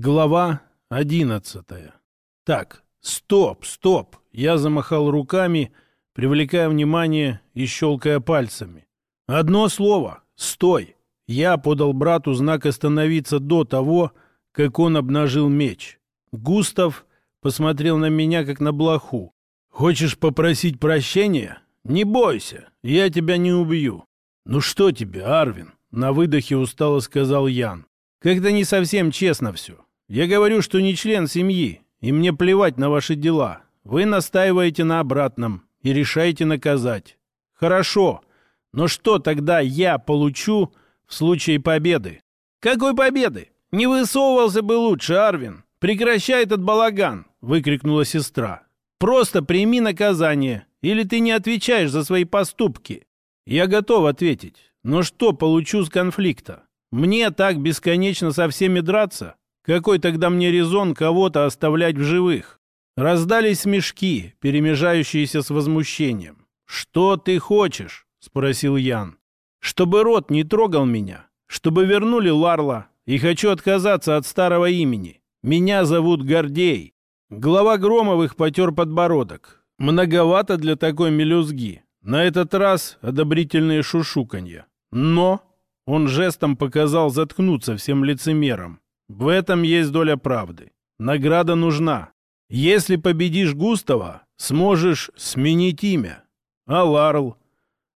Глава одиннадцатая. Так, стоп, стоп. Я замахал руками, привлекая внимание и щелкая пальцами. Одно слово. Стой. Я подал брату знак остановиться до того, как он обнажил меч. Густав посмотрел на меня, как на блоху. «Хочешь попросить прощения? Не бойся, я тебя не убью». «Ну что тебе, Арвин?» — на выдохе устало сказал Ян. «Как-то не совсем честно все. Я говорю, что не член семьи, и мне плевать на ваши дела. Вы настаиваете на обратном и решаете наказать. Хорошо, но что тогда я получу в случае победы? Какой победы? Не высовывался бы лучше, Арвин. Прекращай этот балаган, выкрикнула сестра. Просто прими наказание, или ты не отвечаешь за свои поступки. Я готов ответить. Но что получу с конфликта? Мне так бесконечно со всеми драться? Какой тогда мне резон кого-то оставлять в живых? Раздались смешки, перемежающиеся с возмущением. «Что ты хочешь?» — спросил Ян. «Чтобы рот не трогал меня, чтобы вернули Ларла, и хочу отказаться от старого имени. Меня зовут Гордей». Глава Громовых потер подбородок. Многовато для такой мелюзги. На этот раз одобрительные шушуканья. Но он жестом показал заткнуться всем лицемерам. В этом есть доля правды. Награда нужна. Если победишь Густава, сможешь сменить имя. А Ларл?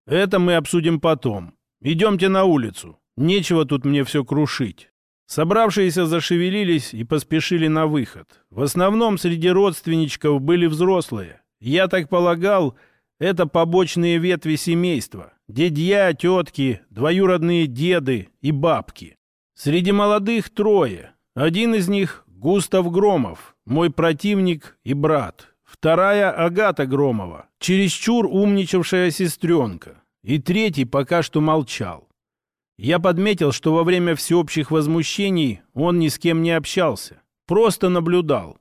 Это мы обсудим потом. Идемте на улицу. Нечего тут мне все крушить. Собравшиеся зашевелились и поспешили на выход. В основном среди родственничков были взрослые. Я так полагал, это побочные ветви семейства. Дедья, тетки, двоюродные деды и бабки. Среди молодых трое. Один из них — Густав Громов, мой противник и брат. Вторая — Агата Громова, чересчур умничавшая сестренка. И третий пока что молчал. Я подметил, что во время всеобщих возмущений он ни с кем не общался. Просто наблюдал.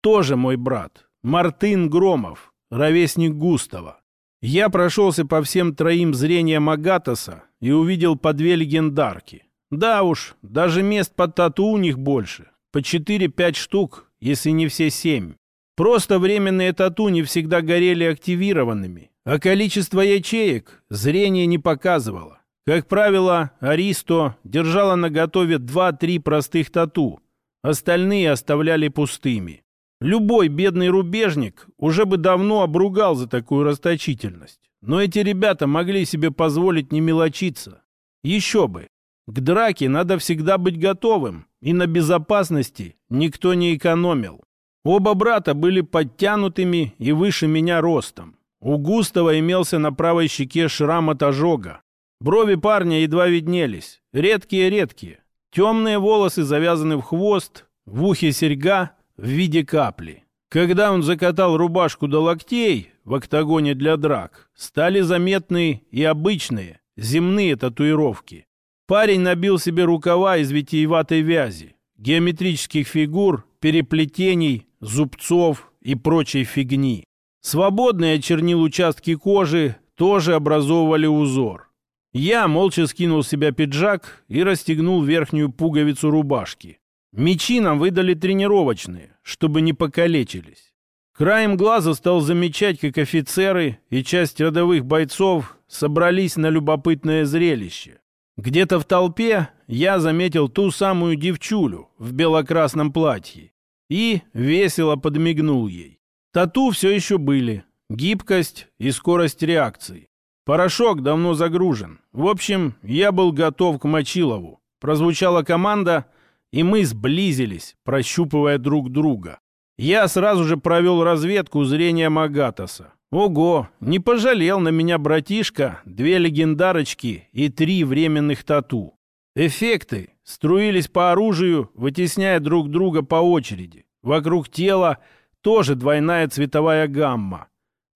Тоже мой брат. Мартын Громов, ровесник Густава. Я прошелся по всем троим зрениям Агатоса и увидел по две легендарки. Да уж, даже мест под тату у них больше. По 4-5 штук, если не все 7. Просто временные тату не всегда горели активированными, а количество ячеек зрение не показывало. Как правило, Аристо держала на готове 2-3 простых тату, остальные оставляли пустыми. Любой бедный рубежник уже бы давно обругал за такую расточительность. Но эти ребята могли себе позволить не мелочиться. Еще бы, к драке надо всегда быть готовым, и на безопасности никто не экономил. Оба брата были подтянутыми и выше меня ростом. У Густава имелся на правой щеке шрам от ожога. Брови парня едва виднелись, редкие-редкие. Темные волосы завязаны в хвост, в ухе серьга в виде капли. Когда он закатал рубашку до локтей в октагоне для драк, стали заметны и обычные, земные татуировки. Парень набил себе рукава из витиеватой вязи, геометрических фигур, переплетений, зубцов и прочей фигни. Свободные чернил участки кожи тоже образовывали узор. Я молча скинул с себя пиджак и расстегнул верхнюю пуговицу рубашки. Мечи нам выдали тренировочные, чтобы не покалечились. Краем глаза стал замечать, как офицеры и часть рядовых бойцов собрались на любопытное зрелище. Где-то в толпе я заметил ту самую девчулю в белокрасном платье и весело подмигнул ей. Тату все еще были, гибкость и скорость реакции. Порошок давно загружен. В общем, я был готов к Мочилову. Прозвучала команда, и мы сблизились, прощупывая друг друга. Я сразу же провел разведку зрения Магатоса. Ого, не пожалел на меня братишка, две легендарочки и три временных тату. Эффекты струились по оружию, вытесняя друг друга по очереди. Вокруг тела тоже двойная цветовая гамма.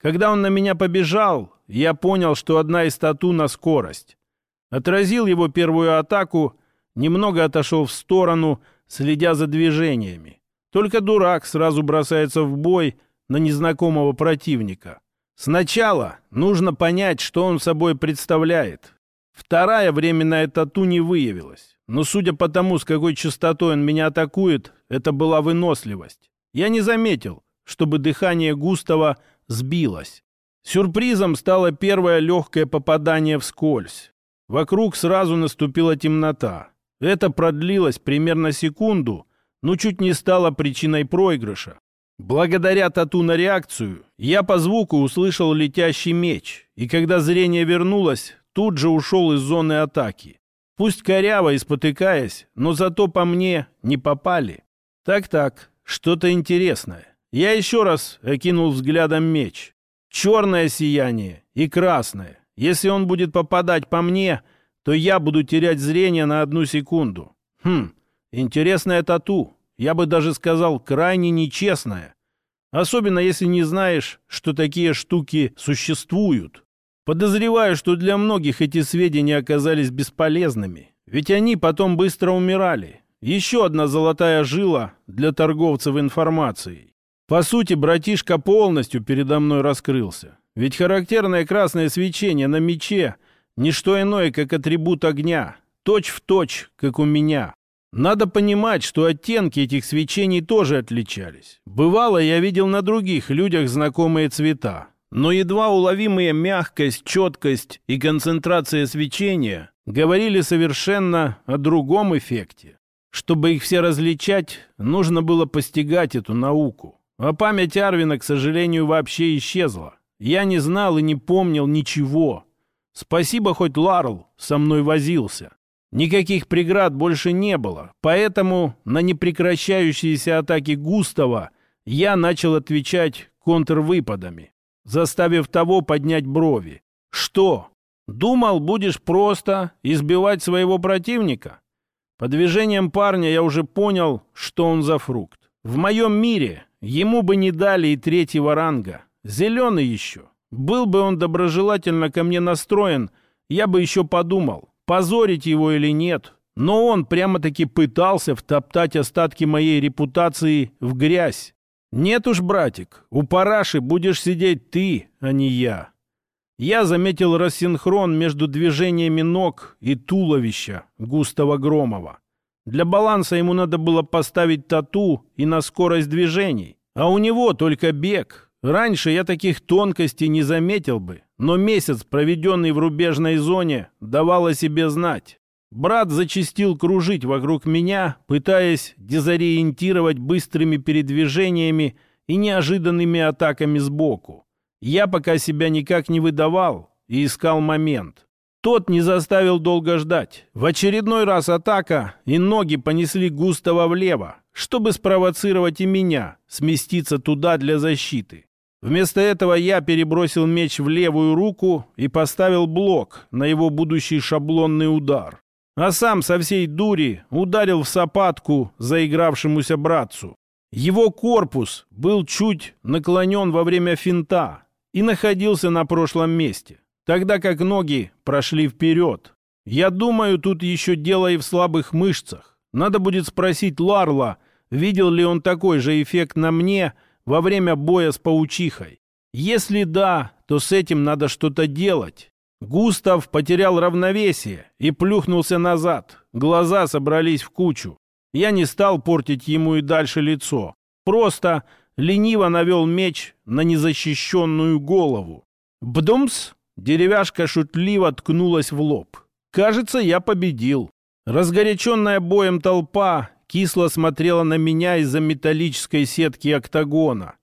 Когда он на меня побежал, я понял, что одна из тату на скорость. Отразил его первую атаку, немного отошел в сторону, следя за движениями. Только дурак сразу бросается в бой на незнакомого противника. Сначала нужно понять, что он собой представляет. Вторая временная тату не выявилась. Но судя по тому, с какой частотой он меня атакует, это была выносливость. Я не заметил, чтобы дыхание Густава сбилось. Сюрпризом стало первое легкое попадание вскользь. Вокруг сразу наступила темнота. Это продлилось примерно секунду, но чуть не стало причиной проигрыша. Благодаря тату на реакцию, я по звуку услышал летящий меч, и когда зрение вернулось, тут же ушел из зоны атаки. Пусть коряво и спотыкаясь, но зато по мне не попали. Так-так, что-то интересное. Я еще раз окинул взглядом меч. Черное сияние и красное. Если он будет попадать по мне, то я буду терять зрение на одну секунду. Хм, интересная тату. Я бы даже сказал, крайне нечестная. Особенно если не знаешь, что такие штуки существуют. Подозреваю, что для многих эти сведения оказались бесполезными. Ведь они потом быстро умирали. Еще одна золотая жила для торговцев информацией. По сути, братишка полностью передо мной раскрылся. Ведь характерное красное свечение на мече — не что иное, как атрибут огня, точь в точь, как у меня. Надо понимать, что оттенки этих свечений тоже отличались. Бывало, я видел на других людях знакомые цвета, но едва уловимые мягкость, четкость и концентрация свечения говорили совершенно о другом эффекте. Чтобы их все различать, нужно было постигать эту науку. А память Арвина, к сожалению, вообще исчезла. Я не знал и не помнил ничего. Спасибо, хоть Ларл со мной возился. Никаких преград больше не было, поэтому на непрекращающиеся атаки Густава я начал отвечать контрвыпадами, заставив того поднять брови. «Что? Думал, будешь просто избивать своего противника?» По движениям парня я уже понял, что он за фрукт. В моем мире ему бы не дали и третьего ранга. Зеленый еще. Был бы он доброжелательно ко мне настроен, я бы еще подумал, позорить его или нет. Но он прямо-таки пытался втоптать остатки моей репутации в грязь. Нет уж, братик, у параши будешь сидеть ты, а не я. Я заметил рассинхрон между движениями ног и туловища Густава Громова. Для баланса ему надо было поставить тату и на скорость движений. А у него только бег. Раньше я таких тонкостей не заметил бы, но месяц, проведенный в рубежной зоне, давал о себе знать. Брат зачастил кружить вокруг меня, пытаясь дезориентировать быстрыми передвижениями и неожиданными атаками сбоку. Я пока себя никак не выдавал и искал момент. Тот не заставил долго ждать. В очередной раз атака, и ноги понесли густого влево, чтобы спровоцировать и меня сместиться туда для защиты. Вместо этого я перебросил меч в левую руку и поставил блок на его будущий шаблонный удар. А сам со всей дури ударил в сапатку заигравшемуся братцу. Его корпус был чуть наклонен во время финта, и находился на прошлом месте, тогда как ноги прошли вперед. Я думаю, тут еще дело и в слабых мышцах. Надо будет спросить Ларла, видел ли он такой же эффект на мне во время боя с паучихой. Если да, то с этим надо что-то делать. Густав потерял равновесие и плюхнулся назад. Глаза собрались в кучу. Я не стал портить ему и дальше лицо. Просто лениво навел меч на незащищенную голову. Бдумс! Деревяшка шутливо ткнулась в лоб. Кажется, я победил. Разгоряченная боем толпа кисло смотрела на меня из-за металлической сетки октагона.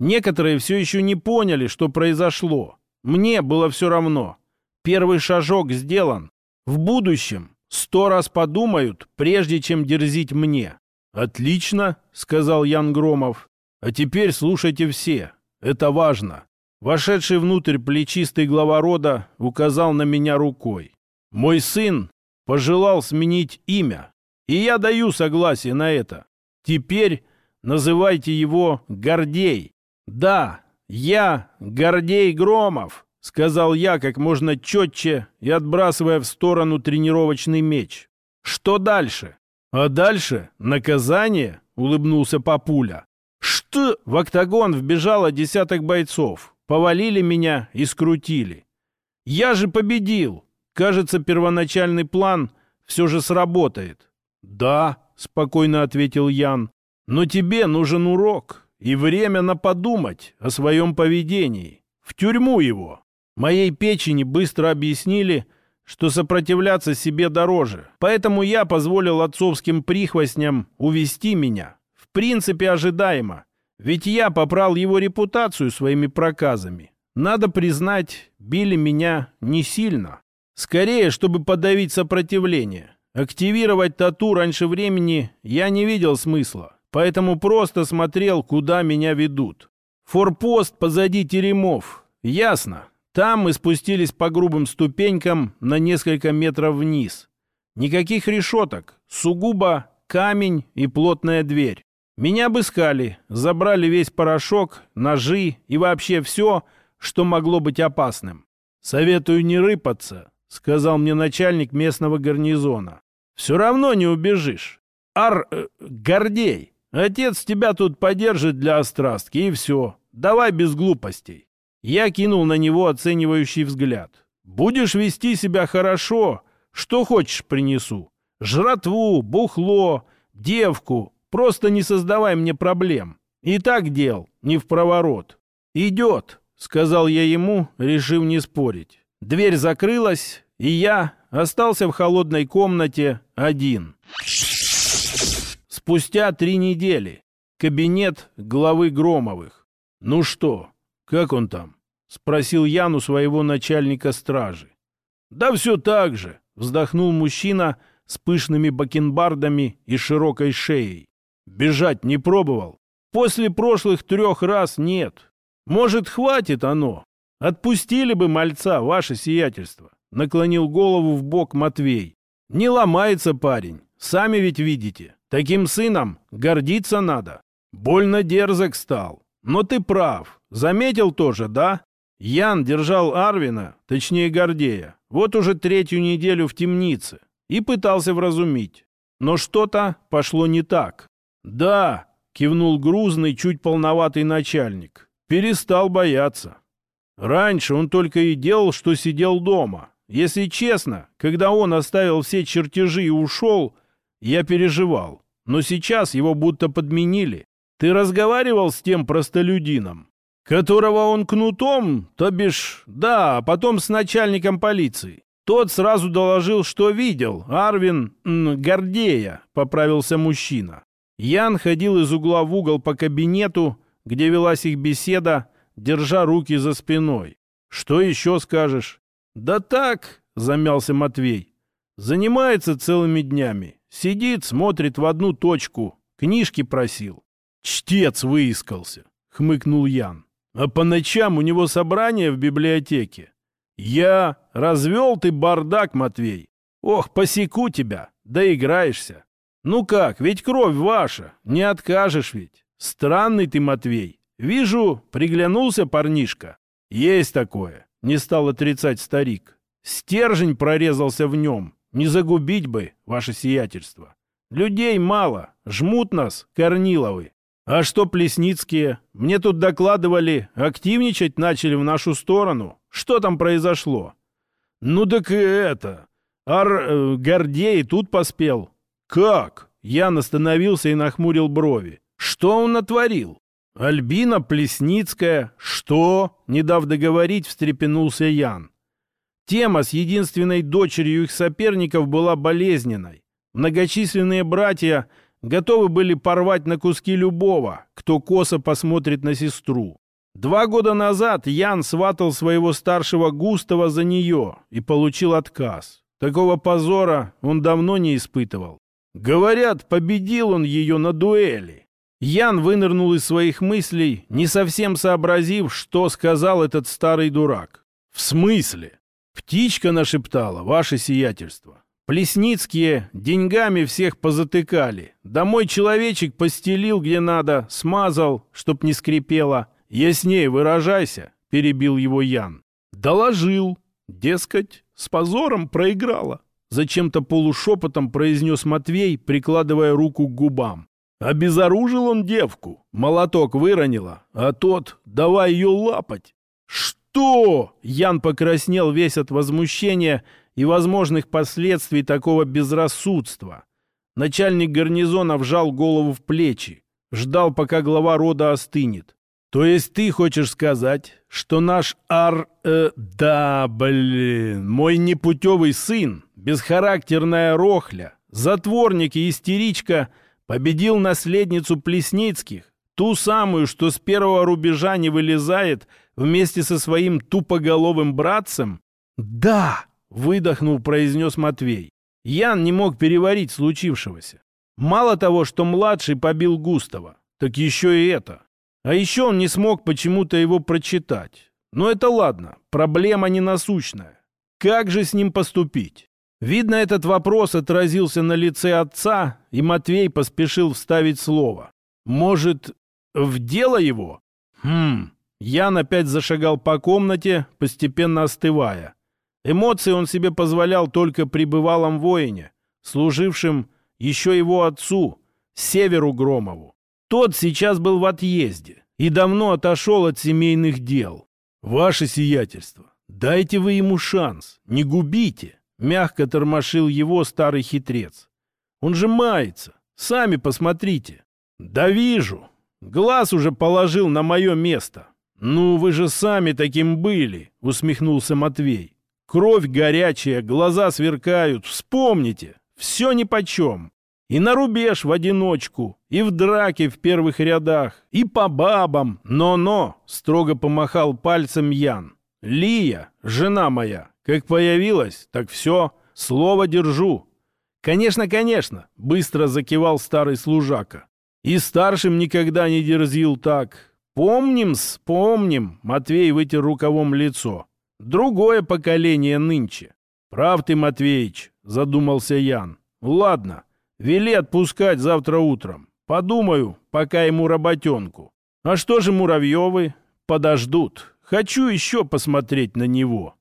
Некоторые все еще не поняли, что произошло. Мне было все равно. Первый шажок сделан. В будущем сто раз подумают, прежде чем дерзить мне. «Отлично», — сказал Ян Громов. А теперь слушайте все. Это важно. Вошедший внутрь плечистый глава рода указал на меня рукой. Мой сын пожелал сменить имя, и я даю согласие на это. Теперь называйте его Гордей. Да, я Гордей Громов, сказал я как можно четче и отбрасывая в сторону тренировочный меч. Что дальше? А дальше наказание, улыбнулся папуля. Шт! В октагон вбежало десяток бойцов. Повалили меня и скрутили. Я же победил. Кажется, первоначальный план все же сработает. Да, спокойно ответил Ян. Но тебе нужен урок и время на подумать о своем поведении. В тюрьму его. Моей печени быстро объяснили, что сопротивляться себе дороже. Поэтому я позволил отцовским прихвостням увести меня. В принципе, ожидаемо. Ведь я попрал его репутацию своими проказами. Надо признать, били меня не сильно. Скорее, чтобы подавить сопротивление. Активировать тату раньше времени я не видел смысла, поэтому просто смотрел, куда меня ведут. Форпост позади теремов. Ясно. Там мы спустились по грубым ступенькам на несколько метров вниз. Никаких решеток, сугубо камень и плотная дверь. Меня обыскали, забрали весь порошок, ножи и вообще все, что могло быть опасным. «Советую не рыпаться», — сказал мне начальник местного гарнизона. «Все равно не убежишь. Ар... Э, Гордей, отец тебя тут подержит для острастки, и все. Давай без глупостей». Я кинул на него оценивающий взгляд. «Будешь вести себя хорошо, что хочешь принесу. Жратву, бухло, девку. Просто не создавай мне проблем. И так дел, не в проворот. Идет». — сказал я ему, решив не спорить. Дверь закрылась, и я остался в холодной комнате один. Спустя три недели. Кабинет главы Громовых. «Ну что, как он там?» — спросил Ян у своего начальника стражи. «Да все так же», — вздохнул мужчина с пышными бакенбардами и широкой шеей. «Бежать не пробовал? После прошлых трех раз нет. Может, хватит оно? Отпустили бы мальца, ваше сиятельство. Наклонил голову в бок Матвей. Не ломается парень. Сами ведь видите. Таким сыном гордиться надо. Больно дерзок стал. Но ты прав. Заметил тоже, да? Ян держал Арвина, точнее Гордея, вот уже третью неделю в темнице и пытался вразумить. Но что-то пошло не так. «Да», — кивнул грузный, чуть полноватый начальник перестал бояться. Раньше он только и делал, что сидел дома. Если честно, когда он оставил все чертежи и ушел, я переживал. Но сейчас его будто подменили. Ты разговаривал с тем простолюдином, которого он кнутом, то бишь, да, а потом с начальником полиции. Тот сразу доложил, что видел. Арвин м, Гордея, поправился мужчина. Ян ходил из угла в угол по кабинету, где велась их беседа, держа руки за спиной. «Что еще скажешь?» «Да так», — замялся Матвей. «Занимается целыми днями. Сидит, смотрит в одну точку. Книжки просил». «Чтец выискался», — хмыкнул Ян. «А по ночам у него собрание в библиотеке. Я развел ты бардак, Матвей. Ох, посеку тебя, доиграешься. Ну как, ведь кровь ваша, не откажешь ведь. Странный ты, Матвей. Вижу, приглянулся парнишка. Есть такое, не стал отрицать старик. Стержень прорезался в нем. Не загубить бы, ваше сиятельство. Людей мало, жмут нас, Корниловы. А что Плесницкие? Мне тут докладывали, активничать начали в нашу сторону. Что там произошло? Ну так и это. Ар э, Гордей тут поспел. Как? Я остановился и нахмурил брови. Что он натворил? Альбина Плесницкая. Что? Не дав договорить, встрепенулся Ян. Тема с единственной дочерью их соперников была болезненной. Многочисленные братья готовы были порвать на куски любого, кто косо посмотрит на сестру. Два года назад Ян сватал своего старшего Густава за нее и получил отказ. Такого позора он давно не испытывал. Говорят, победил он ее на дуэли. Ян вынырнул из своих мыслей, не совсем сообразив, что сказал этот старый дурак. «В смысле?» Птичка нашептала, ваше сиятельство. Плесницкие деньгами всех позатыкали. Домой человечек постелил где надо, смазал, чтоб не скрипело. Яснее выражайся, перебил его Ян. Доложил. Дескать, с позором проиграла. Зачем-то полушепотом произнес Матвей, прикладывая руку к губам. Обезоружил он девку, молоток выронила, а тот давай ее лапать. Что? Ян покраснел весь от возмущения и возможных последствий такого безрассудства. Начальник гарнизона вжал голову в плечи. ждал, пока глава рода остынет. То есть ты хочешь сказать, что наш ар... Э, да, блин, мой непутевый сын, бесхарактерная рохля, затворник и истеричка победил наследницу Плесницких, ту самую, что с первого рубежа не вылезает вместе со своим тупоголовым братцем? Да, выдохнул, произнес Матвей. Ян не мог переварить случившегося. Мало того, что младший побил Густава, так еще и это. А еще он не смог почему-то его прочитать. Но это ладно, проблема не насущная. Как же с ним поступить? Видно, этот вопрос отразился на лице отца, и Матвей поспешил вставить слово. Может, в дело его? Хм, Ян опять зашагал по комнате, постепенно остывая. Эмоции он себе позволял только при бывалом воине, служившем еще его отцу, Северу Громову. Тот сейчас был в отъезде и давно отошел от семейных дел. Ваше сиятельство, дайте вы ему шанс, не губите, мягко тормошил его старый хитрец. Он же мается, сами посмотрите. Да вижу, глаз уже положил на мое место. Ну, вы же сами таким были, усмехнулся Матвей. Кровь горячая, глаза сверкают, вспомните, все нипочем. И на рубеж в одиночку, и в драке в первых рядах, и по бабам. Но-но, строго помахал пальцем Ян. Лия, жена моя, как появилась, так все, слово держу. Конечно, конечно, быстро закивал старый служака. И старшим никогда не дерзил так. Помним-с, помним, Матвей вытер рукавом лицо. Другое поколение нынче. Прав ты, Матвеич, задумался Ян. Ладно, Вели отпускать завтра утром. Подумаю, пока ему работенку. А что же Муравьевы? Подождут. Хочу еще посмотреть на него.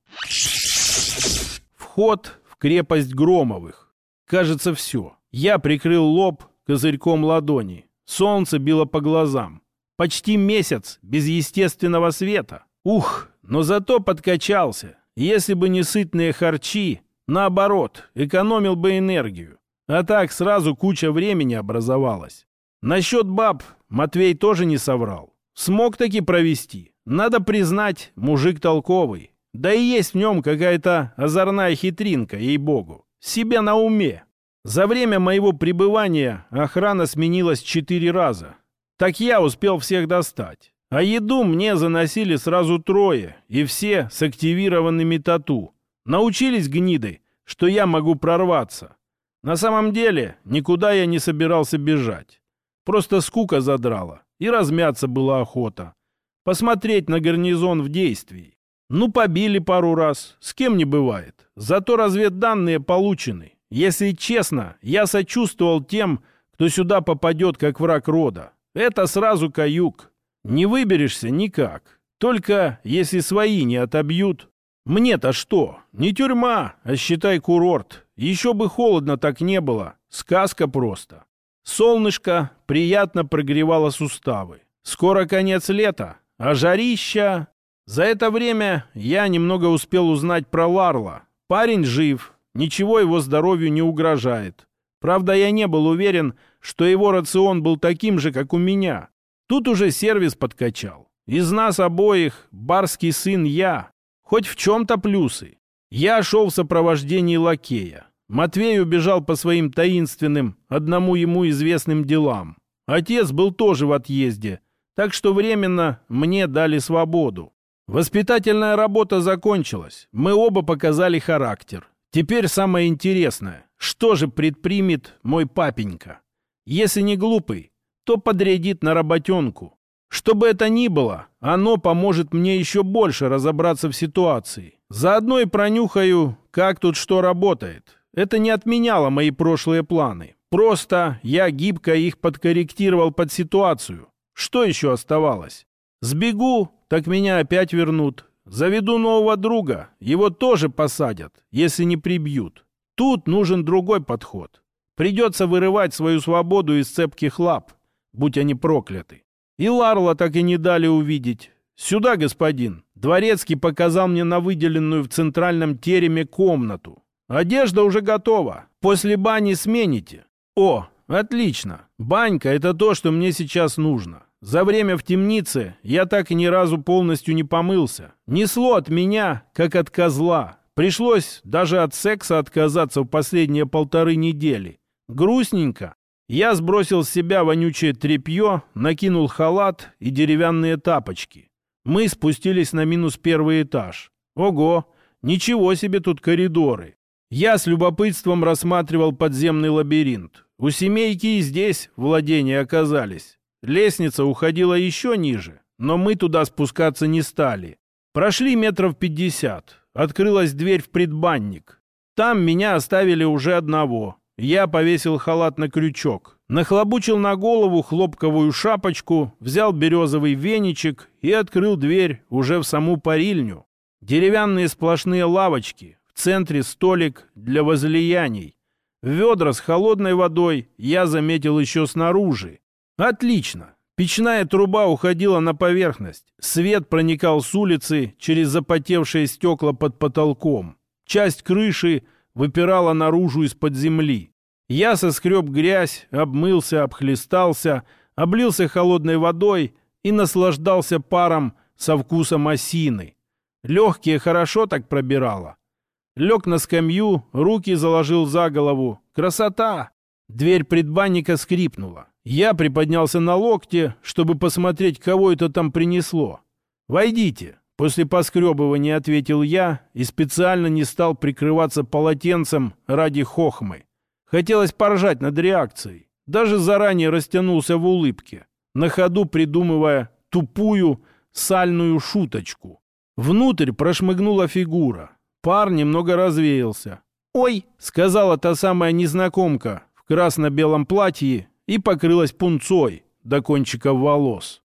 Вход в крепость Громовых. Кажется, все. Я прикрыл лоб козырьком ладони. Солнце било по глазам. Почти месяц без естественного света. Ух, но зато подкачался. Если бы не сытные харчи, наоборот, экономил бы энергию. А так сразу куча времени образовалась. Насчет баб Матвей тоже не соврал. Смог таки провести. Надо признать, мужик толковый. Да и есть в нем какая-то озорная хитринка, ей-богу. Себе на уме. За время моего пребывания охрана сменилась четыре раза. Так я успел всех достать. А еду мне заносили сразу трое, и все с активированными тату. Научились гниды, что я могу прорваться. На самом деле, никуда я не собирался бежать. Просто скука задрала, и размяться была охота. Посмотреть на гарнизон в действии. Ну, побили пару раз, с кем не бывает. Зато разведданные получены. Если честно, я сочувствовал тем, кто сюда попадет как враг рода. Это сразу каюк. Не выберешься никак. Только если свои не отобьют. Мне-то что? Не тюрьма, а считай курорт. Еще бы холодно так не было. Сказка просто. Солнышко приятно прогревало суставы. Скоро конец лета, а жарища... За это время я немного успел узнать про Ларла. Парень жив, ничего его здоровью не угрожает. Правда, я не был уверен, что его рацион был таким же, как у меня. Тут уже сервис подкачал. Из нас обоих барский сын я. Хоть в чем-то плюсы. Я шел в сопровождении лакея. Матвей убежал по своим таинственным, одному ему известным делам. Отец был тоже в отъезде, так что временно мне дали свободу. Воспитательная работа закончилась. Мы оба показали характер. Теперь самое интересное. Что же предпримет мой папенька? Если не глупый, то подрядит на работенку. Что бы это ни было, оно поможет мне еще больше разобраться в ситуации. Заодно и пронюхаю, как тут что работает. Это не отменяло мои прошлые планы. Просто я гибко их подкорректировал под ситуацию. Что еще оставалось? Сбегу, так меня опять вернут. Заведу нового друга, его тоже посадят, если не прибьют. Тут нужен другой подход. Придется вырывать свою свободу из цепких лап, будь они прокляты. И Ларла так и не дали увидеть. «Сюда, господин!» Дворецкий показал мне на выделенную в центральном тереме комнату. «Одежда уже готова. После бани смените». «О, Отлично. Банька — это то, что мне сейчас нужно. За время в темнице я так и ни разу полностью не помылся. Несло от меня, как от козла. Пришлось даже от секса отказаться в последние полторы недели. Грустненько. Я сбросил с себя вонючее тряпье, накинул халат и деревянные тапочки. Мы спустились на минус первый этаж. Ого, ничего себе тут коридоры. Я с любопытством рассматривал подземный лабиринт. У семейки и здесь владения оказались. Лестница уходила еще ниже, но мы туда спускаться не стали. Прошли метров пятьдесят. Открылась дверь в предбанник. Там меня оставили уже одного. Я повесил халат на крючок, нахлобучил на голову хлопковую шапочку, взял березовый веничек и открыл дверь уже в саму парильню. Деревянные сплошные лавочки, в центре столик для возлияний. Ведра с холодной водой я заметил еще снаружи. Отлично. Печная труба уходила на поверхность. Свет проникал с улицы через запотевшие стекла под потолком. Часть крыши выпирала наружу из-под земли. Я соскреб грязь, обмылся, обхлестался, облился холодной водой и наслаждался паром со вкусом осины. Легкие хорошо так пробирало. Лег на скамью, руки заложил за голову. Красота! Дверь предбанника скрипнула. Я приподнялся на локте, чтобы посмотреть, кого это там принесло. «Войдите!» После поскребывания ответил я и специально не стал прикрываться полотенцем ради хохмы. Хотелось поржать над реакцией. Даже заранее растянулся в улыбке, на ходу придумывая тупую сальную шуточку. Внутрь прошмыгнула фигура. Пар немного развеялся. «Ой!» — сказала та самая незнакомка в красно-белом платье и покрылась пунцой до кончиков волос.